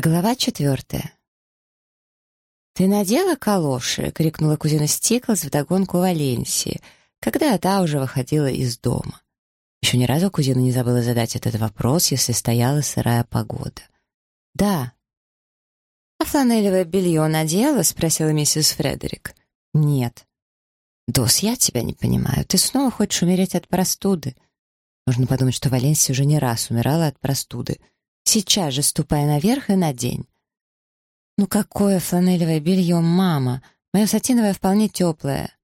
Глава четвертая. «Ты надела калоши?» — крикнула кузина Стиклс вдогонку Валенсии, когда та уже выходила из дома. Еще ни разу кузина не забыла задать этот вопрос, если стояла сырая погода. «Да». «А фланелевое белье надела?» — спросила миссис Фредерик. «Нет». «Дос, я тебя не понимаю. Ты снова хочешь умереть от простуды?» Можно подумать, что Валенсия уже не раз умирала от простуды — Сейчас же ступай наверх и надень. Ну какое фланелевое белье, мама? Мое сатиновое вполне теплое.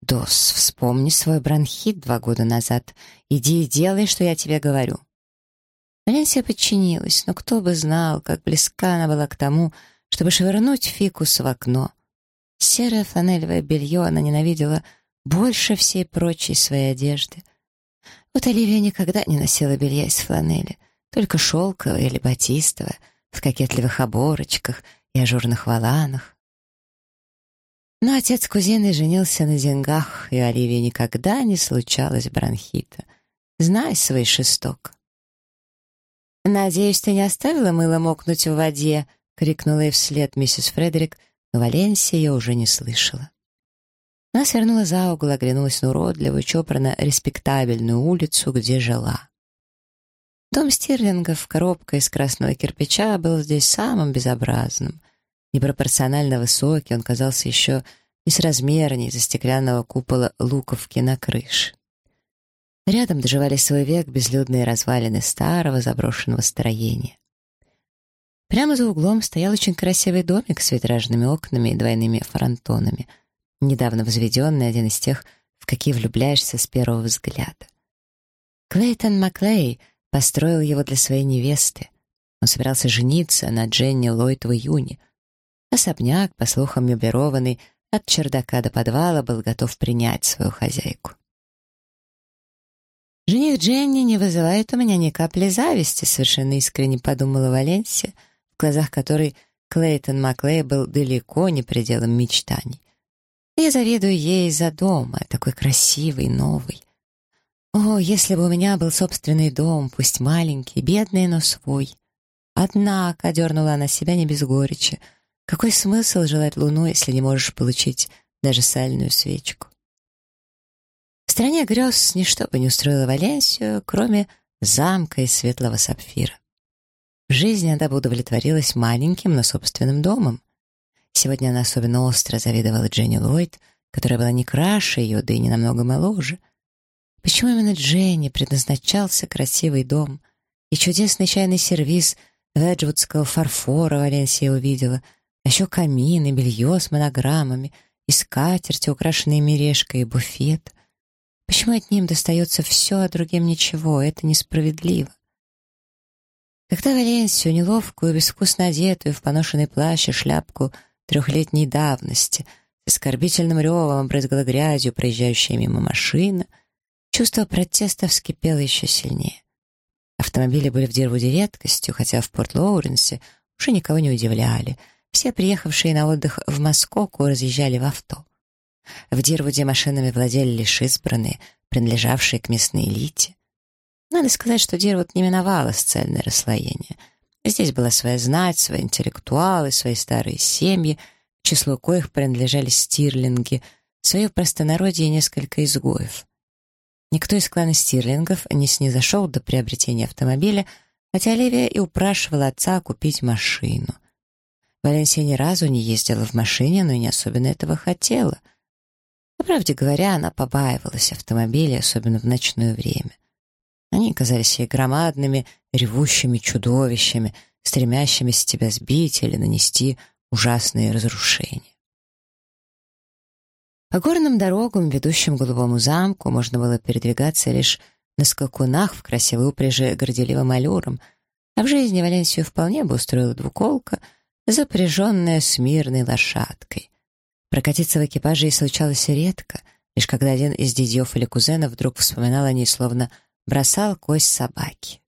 Дос, вспомни свой бронхит два года назад. Иди и делай, что я тебе говорю. Валенсия подчинилась, но кто бы знал, как близка она была к тому, чтобы швырнуть фикус в окно. Серое фланелевое белье она ненавидела больше всей прочей своей одежды. Вот Оливия никогда не носила белья из фланели — только шелковое или батистовое, в кокетливых оборочках и ажурных воланах. Но отец кузины женился на деньгах, и Оливии никогда не случалось бронхита. Знай свой шесток. «Надеюсь, ты не оставила мыло мокнуть в воде?» — крикнула ей вслед миссис Фредерик, но Валенсия ее уже не слышала. Она свернула за угол, оглянулась на уродливую, чопорно-респектабельную улицу, где жила. Дом Стирлингов, коробка из красного кирпича, был здесь самым безобразным. Непропорционально высокий, он казался еще несразмерней из-за стеклянного купола луковки на крыше. Рядом доживали свой век безлюдные развалины старого заброшенного строения. Прямо за углом стоял очень красивый домик с витражными окнами и двойными фронтонами, недавно возведенный, один из тех, в какие влюбляешься с первого взгляда. Клейтон Маклей — Построил его для своей невесты. Он собирался жениться на Дженни Ллойд в июне. Особняк, по слухам меблированный, от чердака до подвала был готов принять свою хозяйку. «Жених Дженни не вызывает у меня ни капли зависти», совершенно искренне подумала Валенсия, в глазах которой Клейтон Маклей был далеко не пределом мечтаний. «Я завидую ей за дома, такой красивый, новый. О, если бы у меня был собственный дом, пусть маленький, бедный, но свой. Однако, — одернула она себя не без горечи, — какой смысл желать луну, если не можешь получить даже сальную свечку? В стране грез ничто бы не устроило Валенсию, кроме замка из светлого сапфира. В жизни она бы удовлетворилась маленьким, но собственным домом. Сегодня она особенно остро завидовала Дженни Ллойд, которая была не краше ее, да и не намного моложе — Почему именно Дженни предназначался красивый дом? И чудесный чайный сервиз веджвудского фарфора Валенсия увидела, а еще камин и белье с монограммами, и скатерти, украшенные мережкой, и буфет. Почему одним достается все, а другим ничего? Это несправедливо. Когда Валенсию, неловкую, безвкусно одетую, в поношенной плащ и шляпку трехлетней давности, с оскорбительным ревом обрызгала грязью проезжающая мимо машина — Чувство протеста вскипело еще сильнее. Автомобили были в Дирвуде редкостью, хотя в Порт-Лоуренсе уже никого не удивляли. Все приехавшие на отдых в Москоку разъезжали в авто. В Дирвуде машинами владели лишь избранные, принадлежавшие к местной элите. Надо сказать, что Дирвуд не миновало социальное расслоение. Здесь была своя знать, свои интеллектуалы, свои старые семьи, к числу коих принадлежали стирлинги, свое простонародье и несколько изгоев. Никто из клана Стирлингов не снизошел до приобретения автомобиля, хотя Оливия и упрашивала отца купить машину. Валенсия ни разу не ездила в машине, но и не особенно этого хотела. По правде говоря, она побаивалась автомобилей, особенно в ночное время. Они казались ей громадными, ревущими чудовищами, стремящимися тебя сбить или нанести ужасные разрушения. По горным дорогам, ведущим к Голубому замку, можно было передвигаться лишь на скакунах в красивой упряжи горделивым аллюром, а в жизни Валенсию вполне бы устроила двуколка, запряженная смирной лошадкой. Прокатиться в экипаже ей случалось редко, лишь когда один из дядьев или кузенов вдруг вспоминал о ней, словно бросал кость собаки.